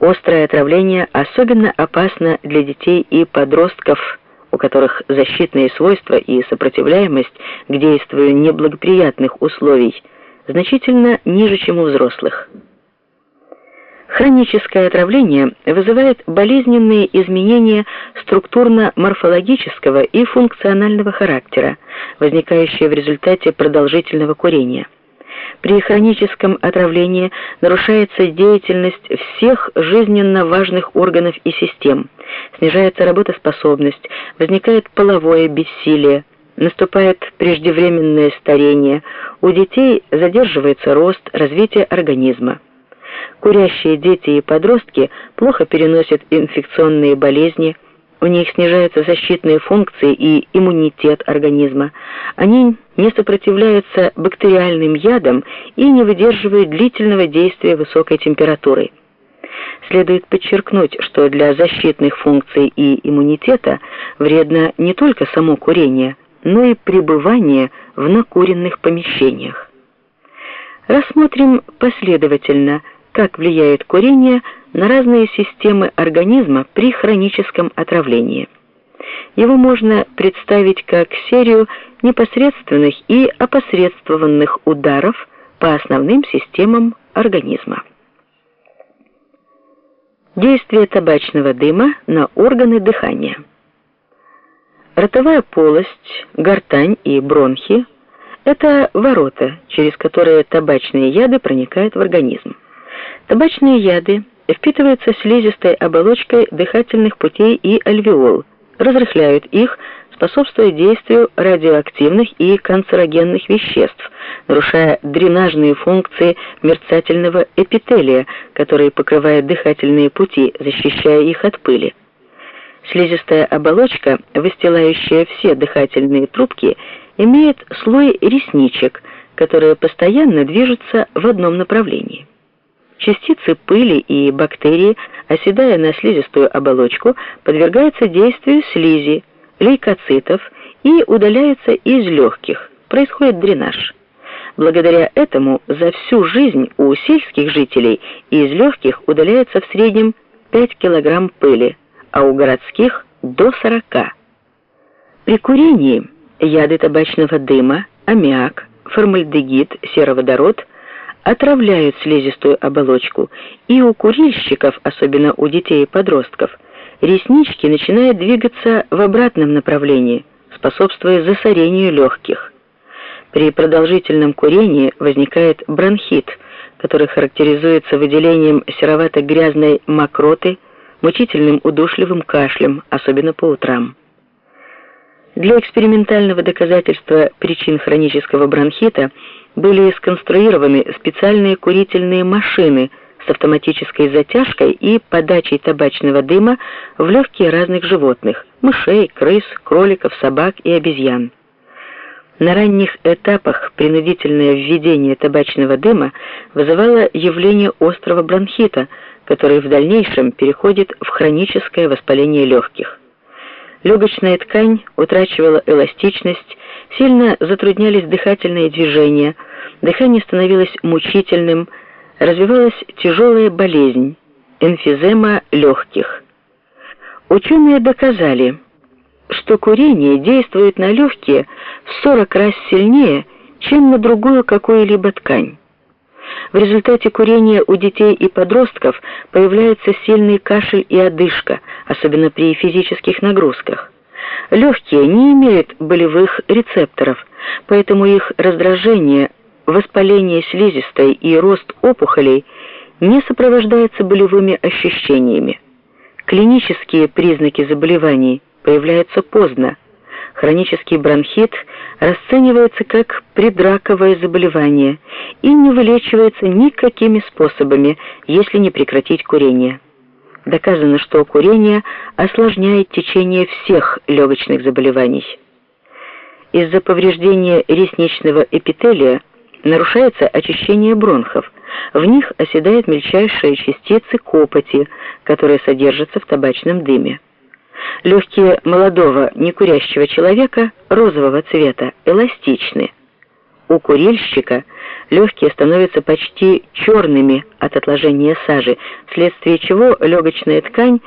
Острое отравление особенно опасно для детей и подростков, у которых защитные свойства и сопротивляемость к действию неблагоприятных условий значительно ниже, чем у взрослых. Хроническое отравление вызывает болезненные изменения структурно-морфологического и функционального характера, возникающие в результате продолжительного курения. При хроническом отравлении нарушается деятельность всех жизненно важных органов и систем, снижается работоспособность, возникает половое бессилие, наступает преждевременное старение, у детей задерживается рост, развитие организма. Курящие дети и подростки плохо переносят инфекционные болезни, у них снижаются защитные функции и иммунитет организма. Они не сопротивляются бактериальным ядам и не выдерживают длительного действия высокой температуры. Следует подчеркнуть, что для защитных функций и иммунитета вредно не только само курение, но и пребывание в накуренных помещениях. Рассмотрим последовательно, как влияет курение на разные системы организма при хроническом отравлении. Его можно представить как серию непосредственных и опосредствованных ударов по основным системам организма. Действие табачного дыма на органы дыхания. Ротовая полость, гортань и бронхи – это ворота, через которые табачные яды проникают в организм. Табачные яды – впитываются слизистой оболочкой дыхательных путей и альвеол, разрыхляют их, способствуя действию радиоактивных и канцерогенных веществ, нарушая дренажные функции мерцательного эпителия, который покрывает дыхательные пути, защищая их от пыли. Слизистая оболочка, выстилающая все дыхательные трубки, имеет слой ресничек, которые постоянно движутся в одном направлении. Частицы пыли и бактерии, оседая на слизистую оболочку, подвергаются действию слизи, лейкоцитов и удаляются из легких. Происходит дренаж. Благодаря этому за всю жизнь у сельских жителей из легких удаляется в среднем 5 кг пыли, а у городских до 40. При курении яды табачного дыма, аммиак, формальдегид, сероводород – отравляют слизистую оболочку, и у курильщиков, особенно у детей и подростков, реснички начинают двигаться в обратном направлении, способствуя засорению легких. При продолжительном курении возникает бронхит, который характеризуется выделением серовато-грязной мокроты, мучительным удушливым кашлем, особенно по утрам. Для экспериментального доказательства причин хронического бронхита были сконструированы специальные курительные машины с автоматической затяжкой и подачей табачного дыма в легкие разных животных – мышей, крыс, кроликов, собак и обезьян. На ранних этапах принудительное введение табачного дыма вызывало явление острого бронхита, который в дальнейшем переходит в хроническое воспаление легких. Легочная ткань утрачивала эластичность, сильно затруднялись дыхательные движения, дыхание становилось мучительным, развивалась тяжелая болезнь эмфизема легких. Ученые доказали, что курение действует на легкие в 40 раз сильнее, чем на другую какую-либо ткань. В результате курения у детей и подростков появляется сильный кашель и одышка, особенно при физических нагрузках. Легкие не имеют болевых рецепторов, поэтому их раздражение, воспаление слизистой и рост опухолей не сопровождаются болевыми ощущениями. Клинические признаки заболеваний появляются поздно. Хронический бронхит расценивается как предраковое заболевание и не вылечивается никакими способами, если не прекратить курение. Доказано, что курение осложняет течение всех легочных заболеваний. Из-за повреждения ресничного эпителия нарушается очищение бронхов. В них оседают мельчайшие частицы копоти, которые содержатся в табачном дыме. Легкие молодого некурящего человека розового цвета эластичны. У курильщика легкие становятся почти черными от отложения сажи, вследствие чего легочная ткань